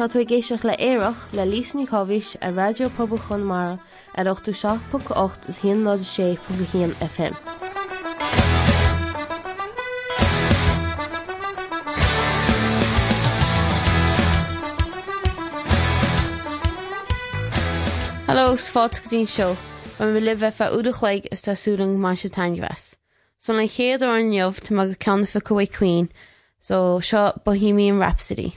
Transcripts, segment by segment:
Tá tú géisioach le éireach le lísní chohís a radiopabal mar ar 8ú 6.8 is hí ná sé pu hían FM. Hallós fát go dtín seo, an bhfuil libh fe údachuig is tásúling má se tainhas. Son le chéad ar an jobh tá go ceanfa Queen, so seo Bohemian Rhapsody.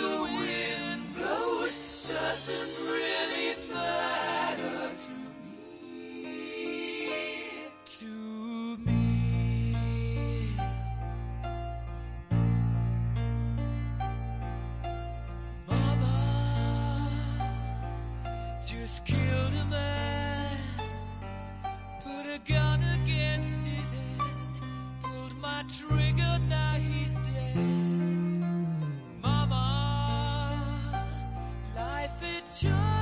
the wind blows doesn't really matter to me. To me. Mama just killed a man, put a gun against his head, pulled my trigger, now he's dead. Life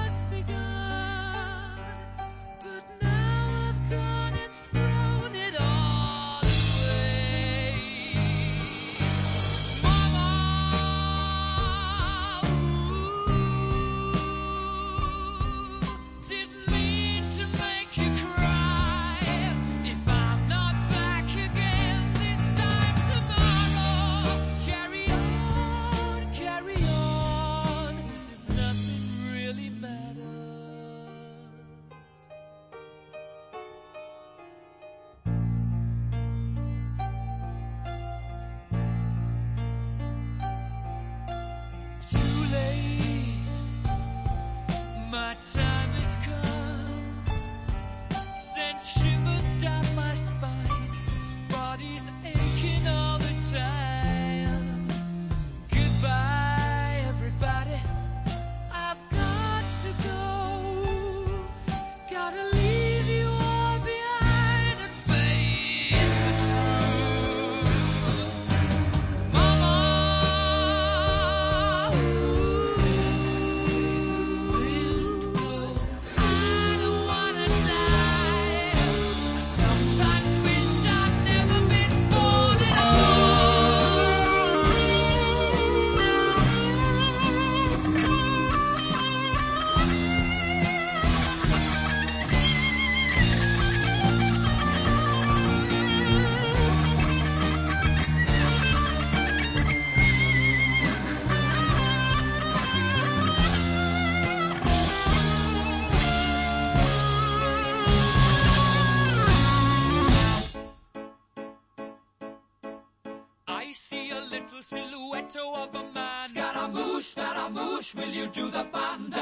Will you do the fandango?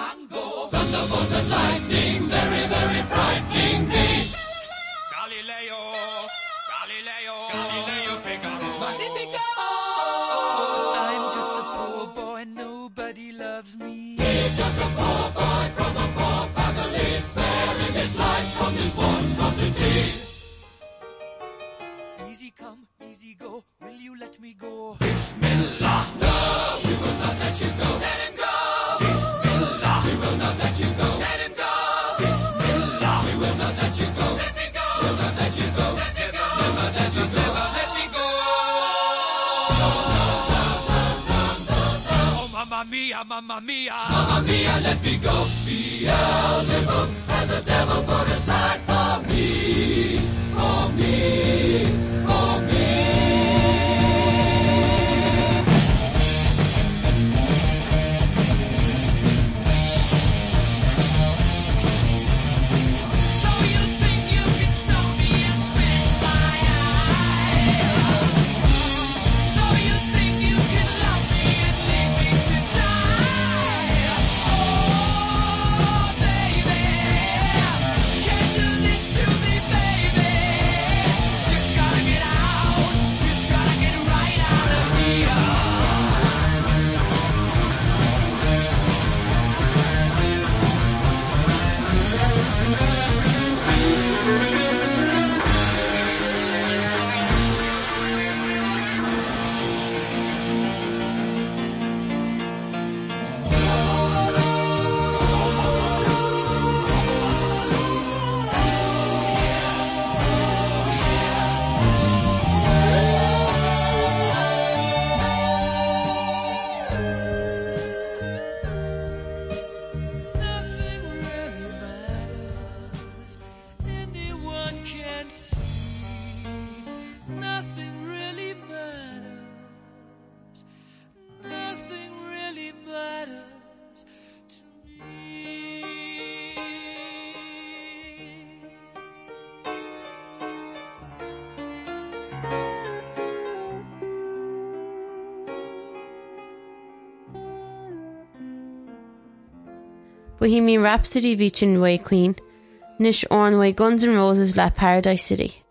Mia, mamma mia. Let me go. Beelzebub Bohemian Rhapsody Vichin Way Queen, Nish Ornway Guns N' Roses le Paradise City.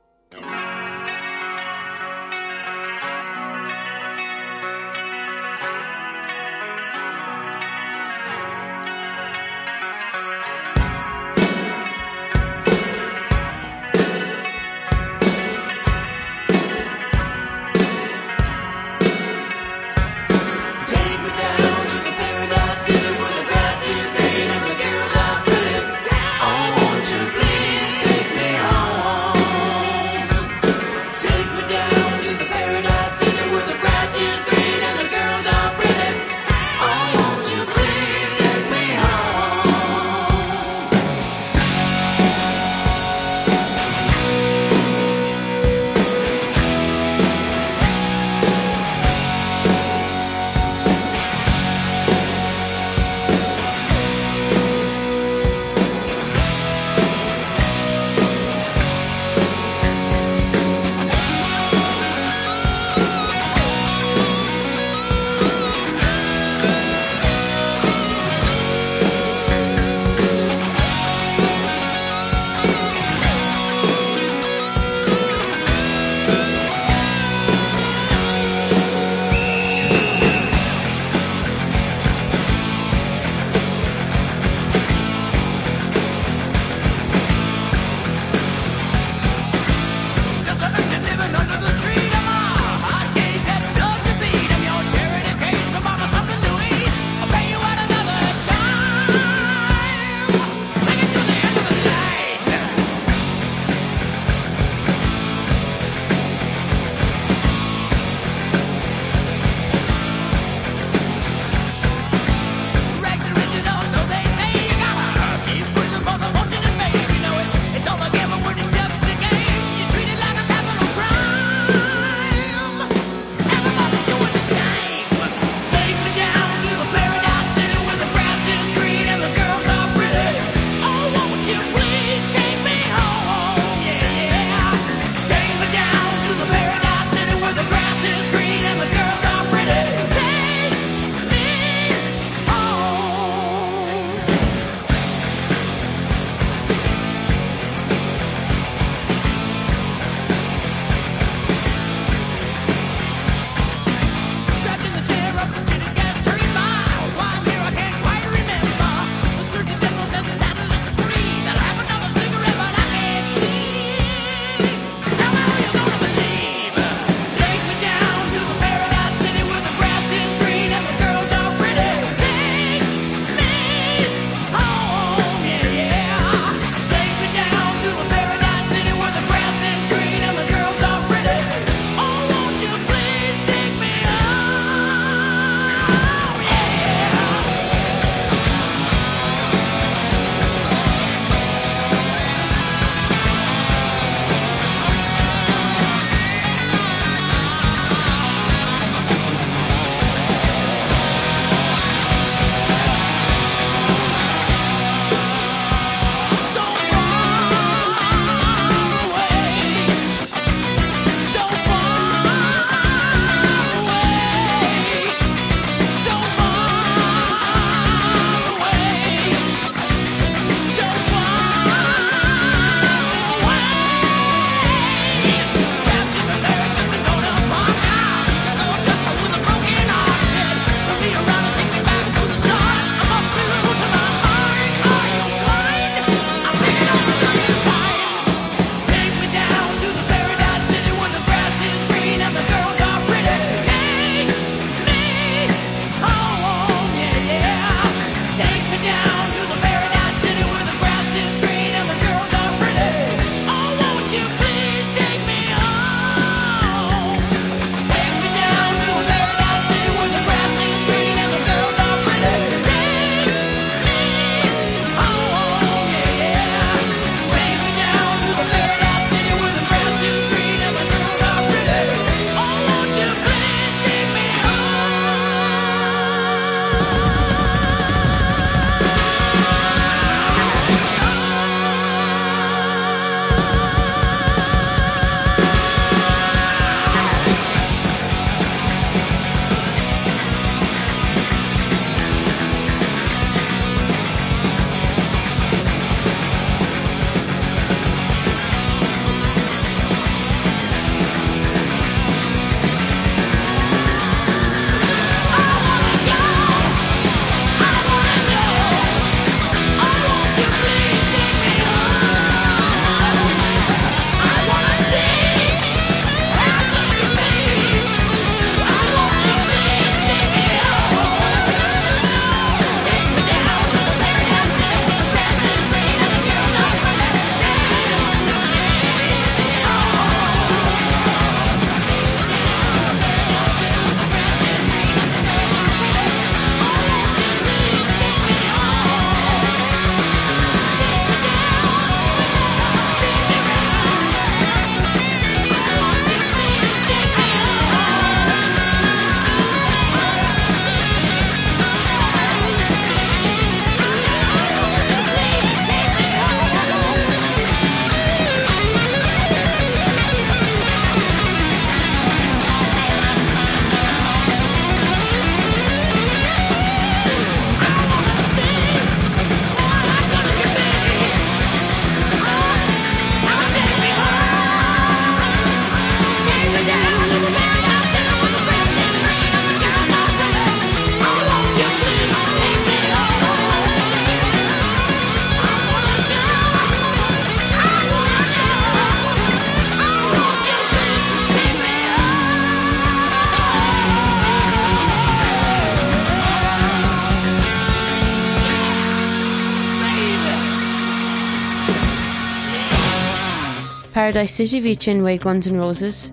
I city ví sin way Guns N' Roses,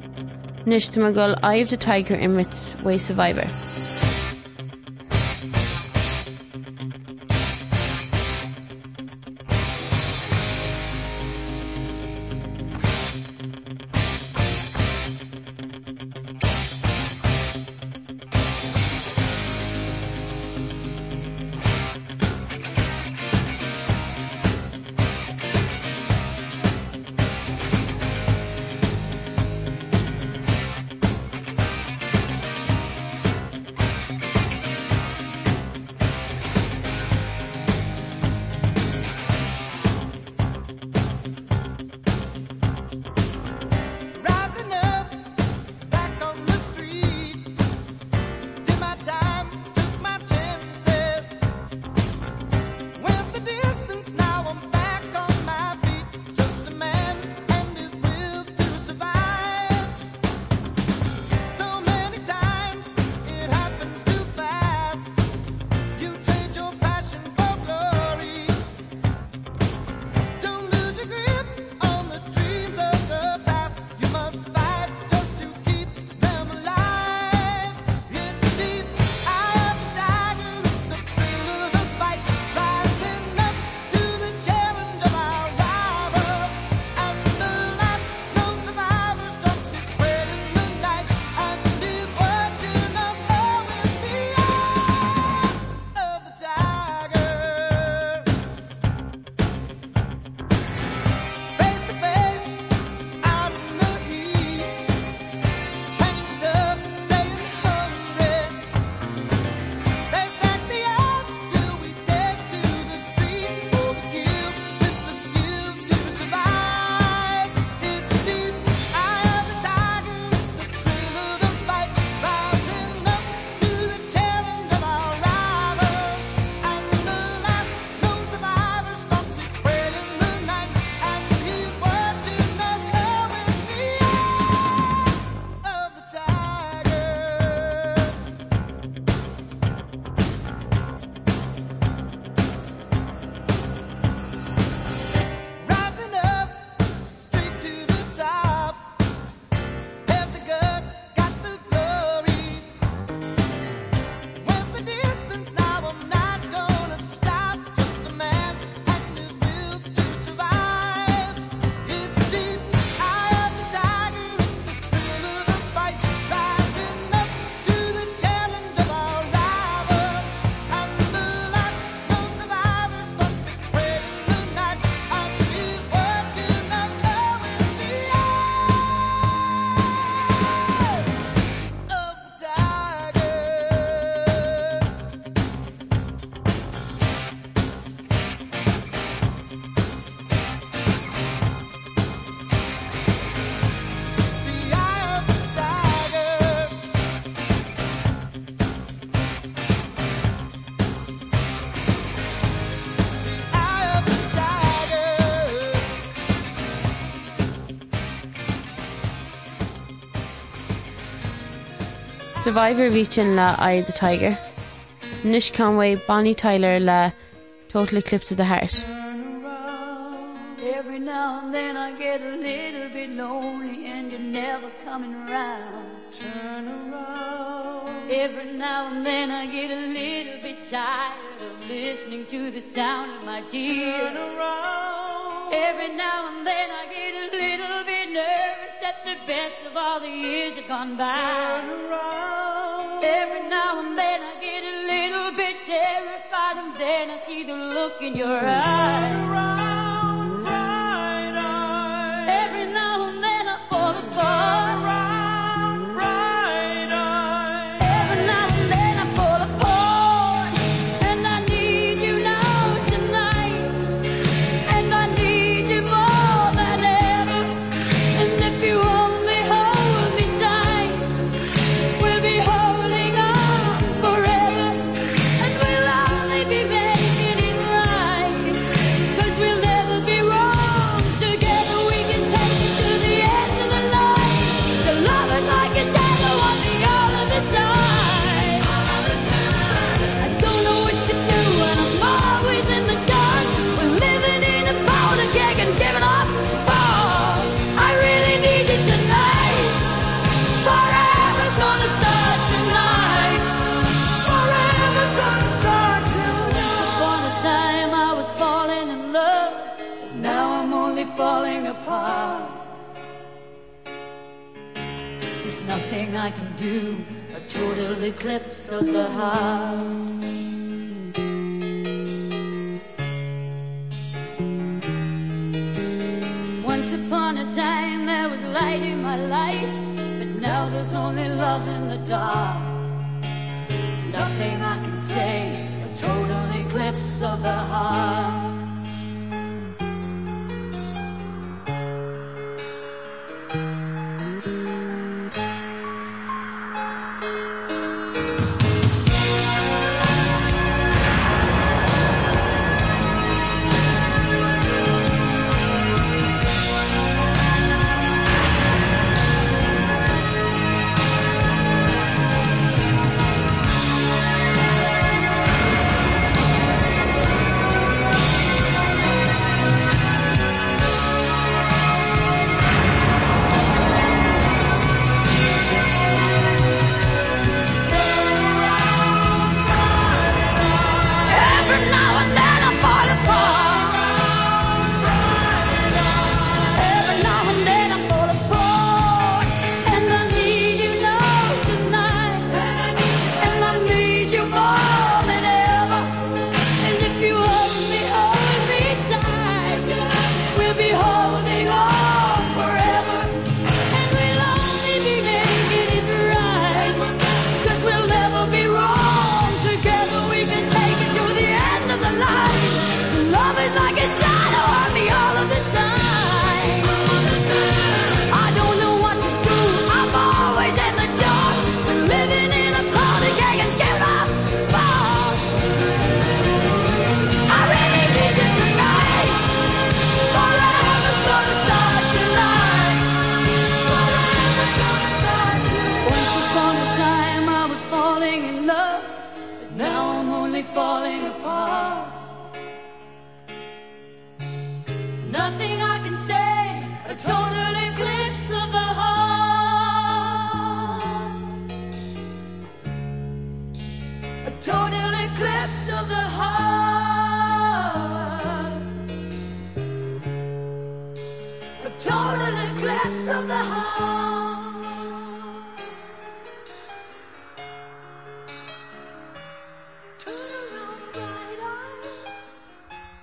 nus tá Eye of the Tiger imrit way survivor. Survivor reaching le Eye the Tiger. Nish Conway Bonnie Tyler le Total Eclipse of the Heart. Every now and then I get a little bit lonely and you're never coming around Turn around Every now and then I get a little bit tired of listening to the sound of my Turn around Every now and then I get a little bit nervous that the best of all the years have gone by Turn around and then I see the look in your eyes.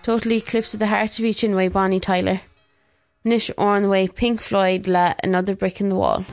Total Eclipse of the Heart of each in way Bonnie Tyler. Nish Ornway Pink Floyd la another brick in the wall.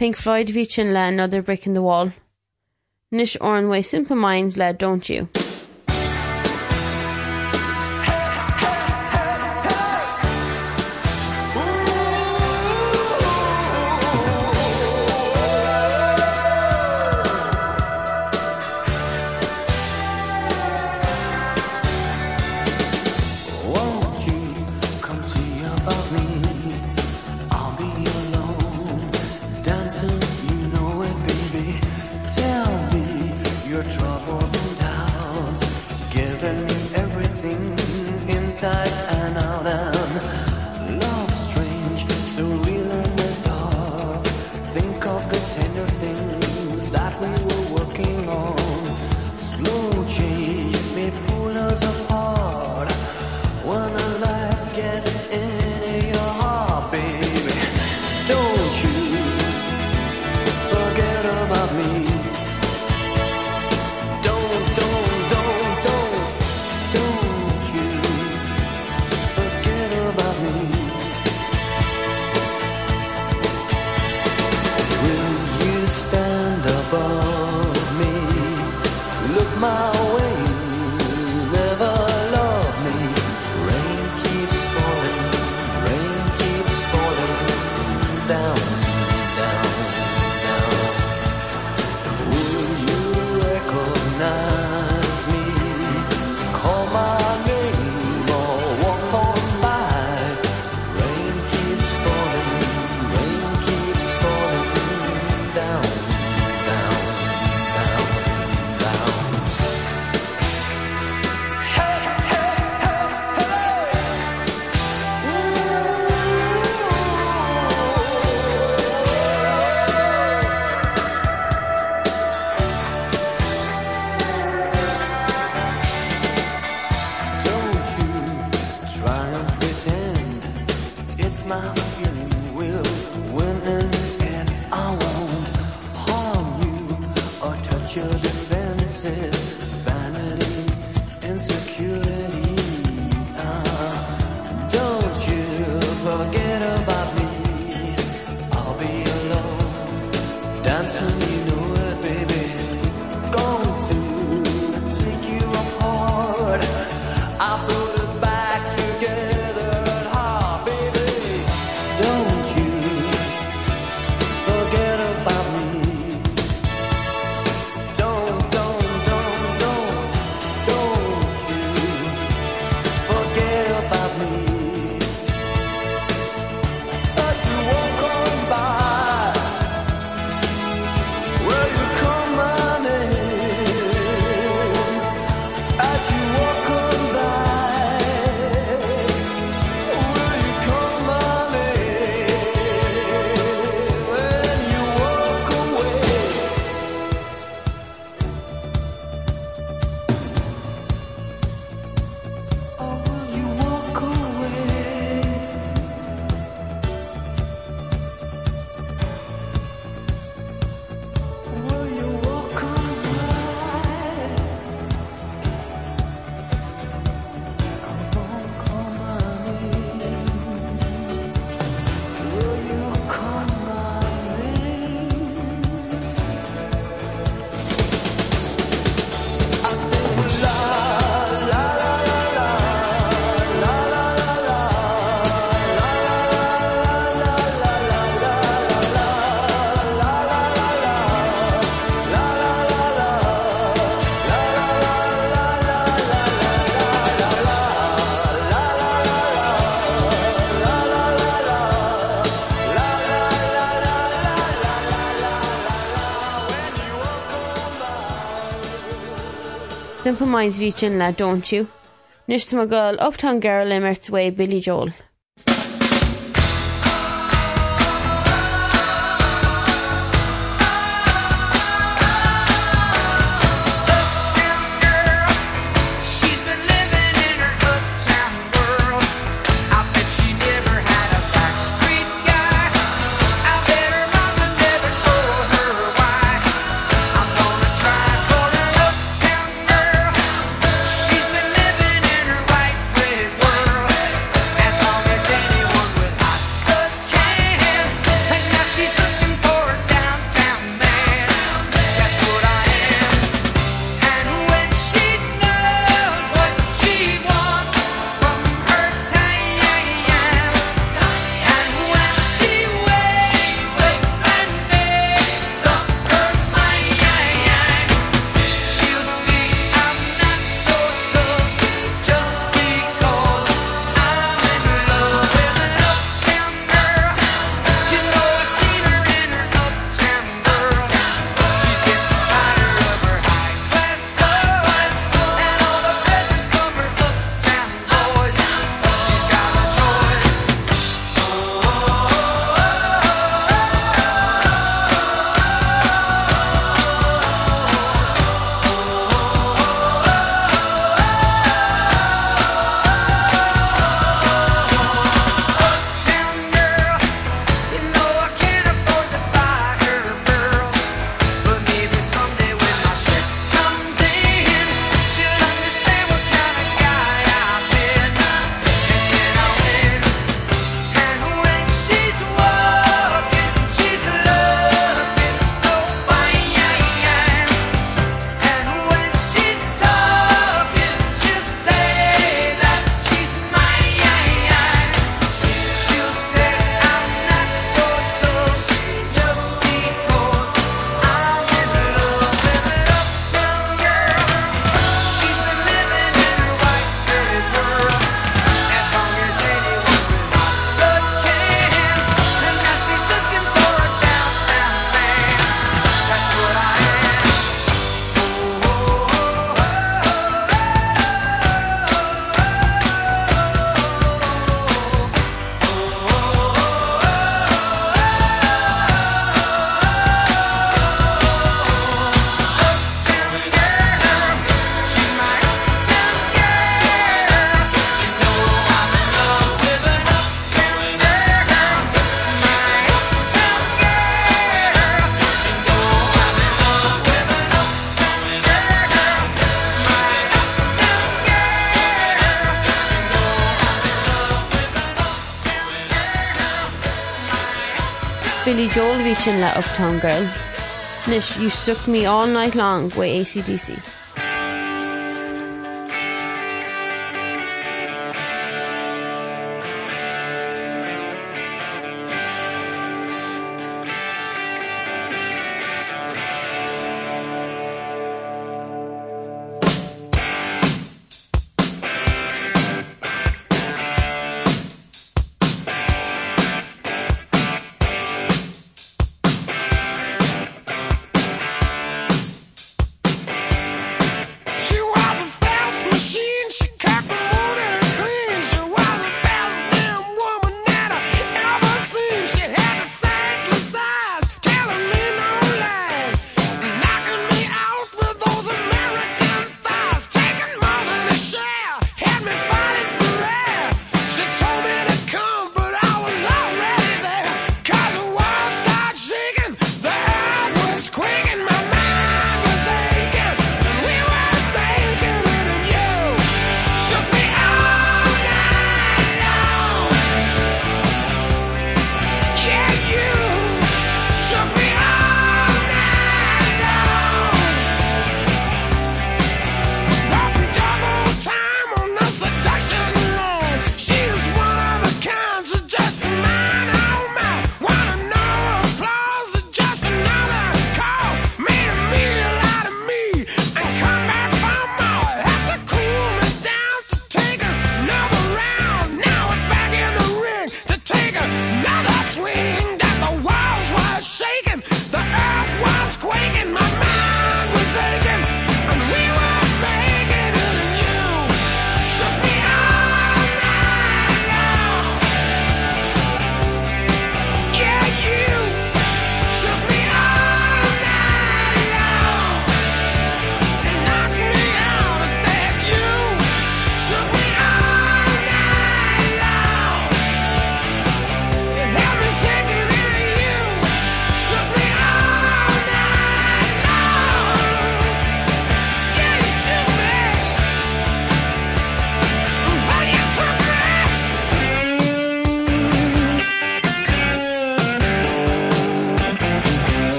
Pink Floyd vi sin le another brick in the wall. Nish Oranway, simple minds le don't you. Simple Minds ví sin le don't you? Nus tá gáil optá geir le way, Billy Joel. Billy Joel reaching let Uptown Girl. Nish, You Shook Me All Night Long with ACDC.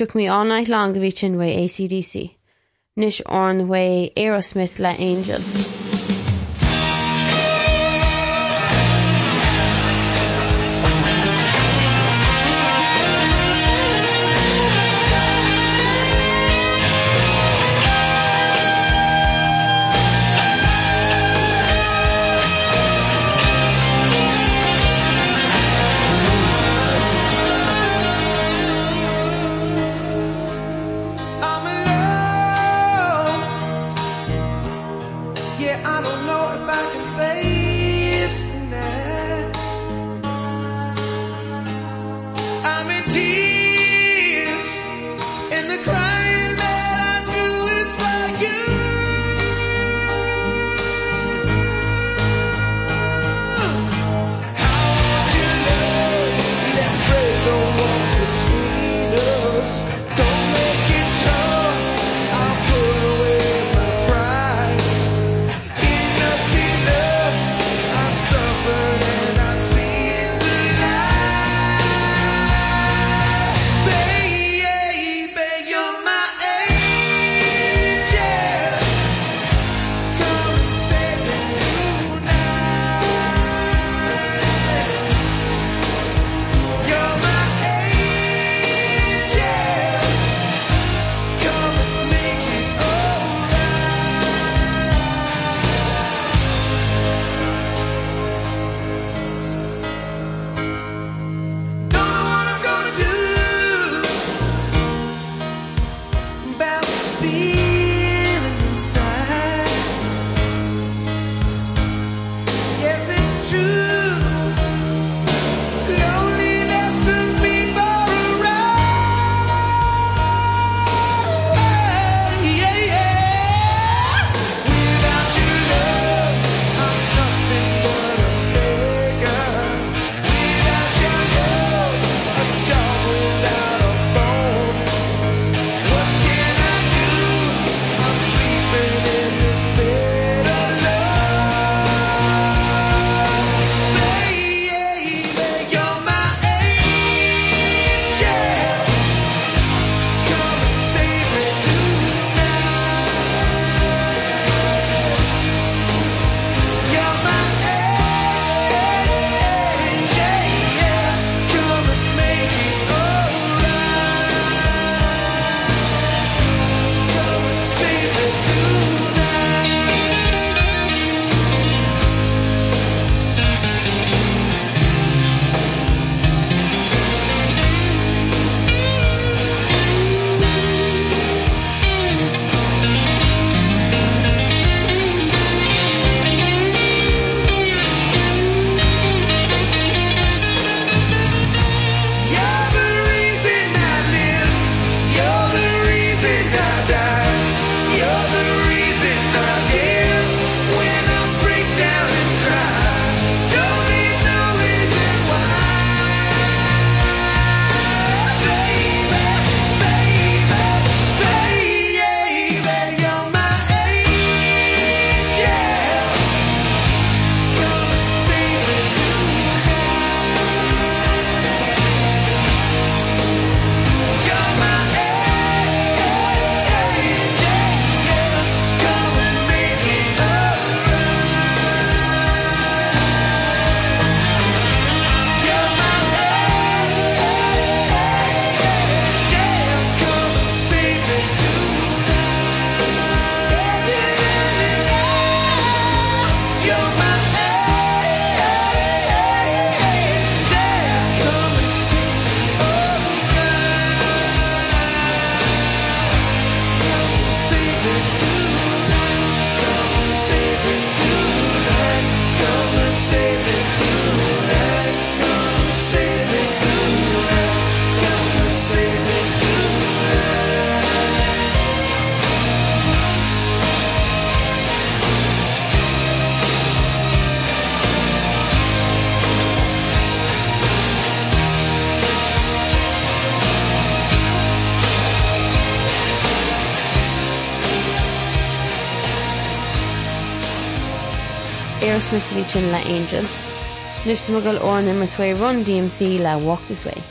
Siúk mí annaid lang go bhí sin wa ACDC, Nish an wei Aerosmith le Angel. Aerosmith sin le Angel. Nus mugal ornim mar way. Run-DMC le Walk this way.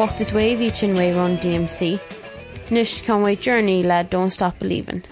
Wacht way wavy chin way run. DMC. Nish Conway journey lad don't stop believing.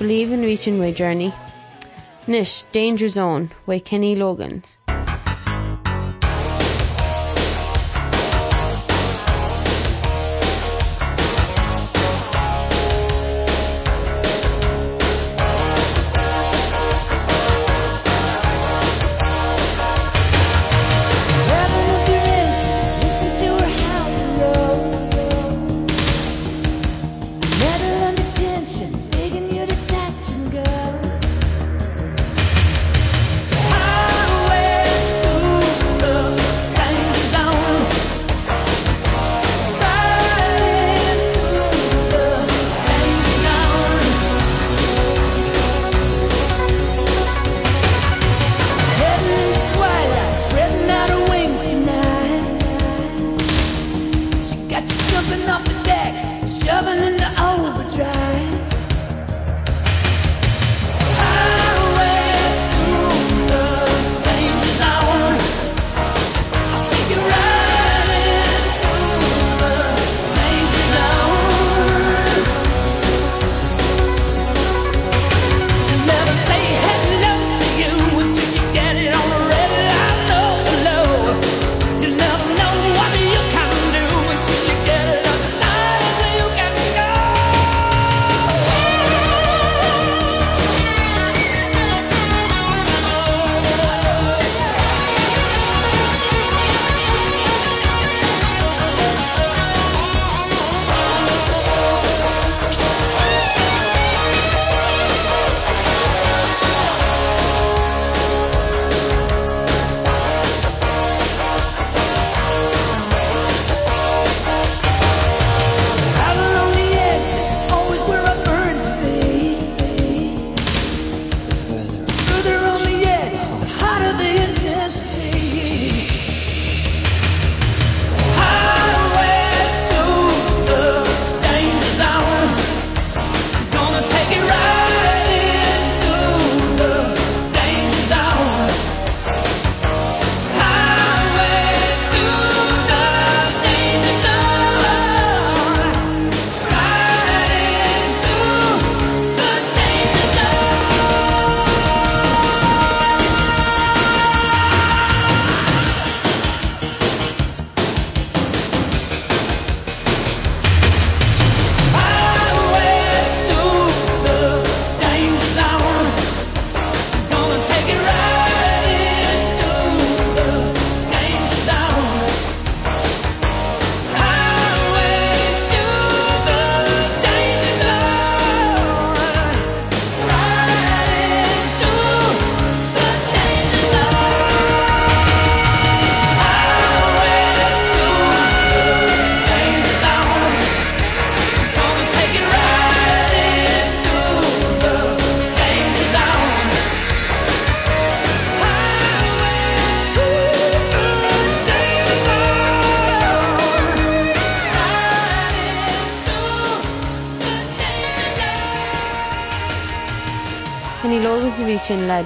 Believe in reaching my journey. Nish Danger Zone, way Kenny Loggins.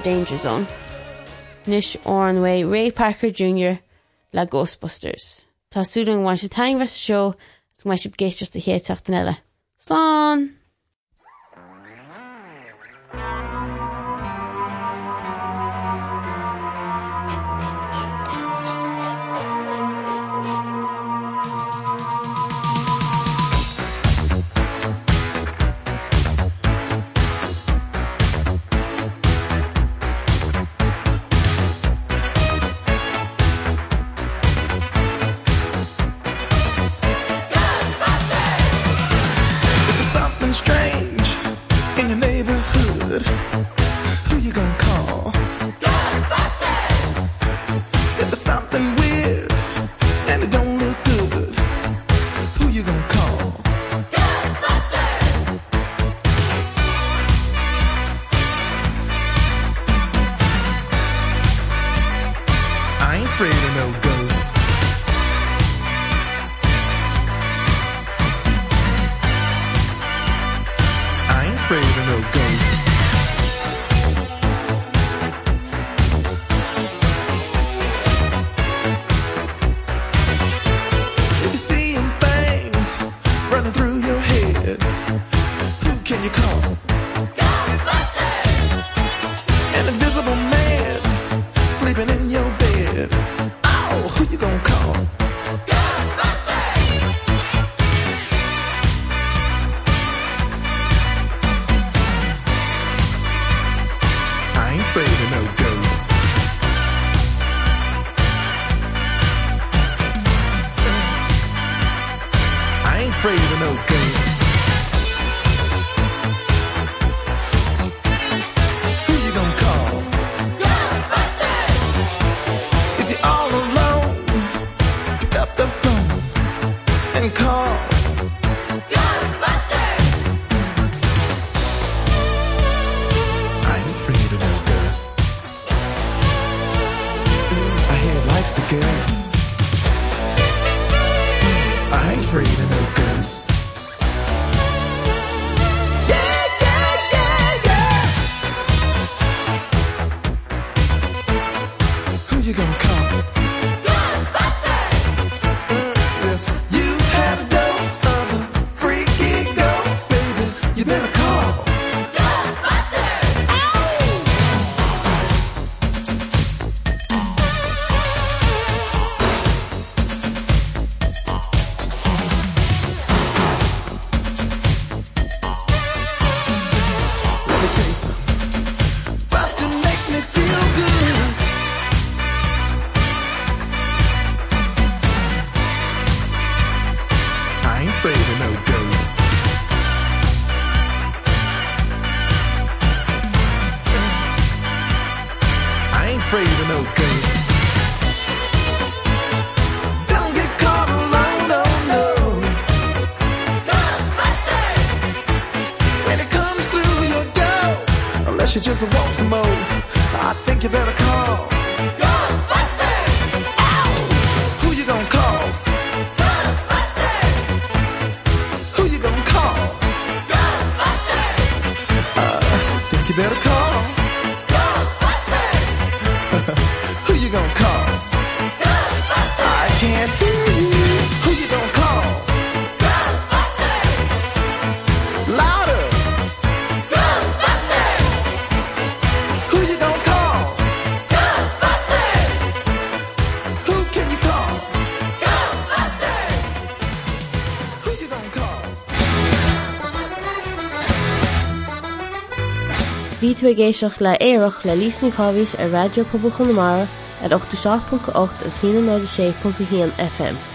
Danger Zone. Nish Oranway, Ray Parker Jr. La Ghostbusters. Tásúlan bhain se taimhe seo mai sib géisteach a héteachtain eile. Slán! géisioach le éireach le lísní chohís ar radio poblbal chunamara at 8 seach.8 a 16.héan FM.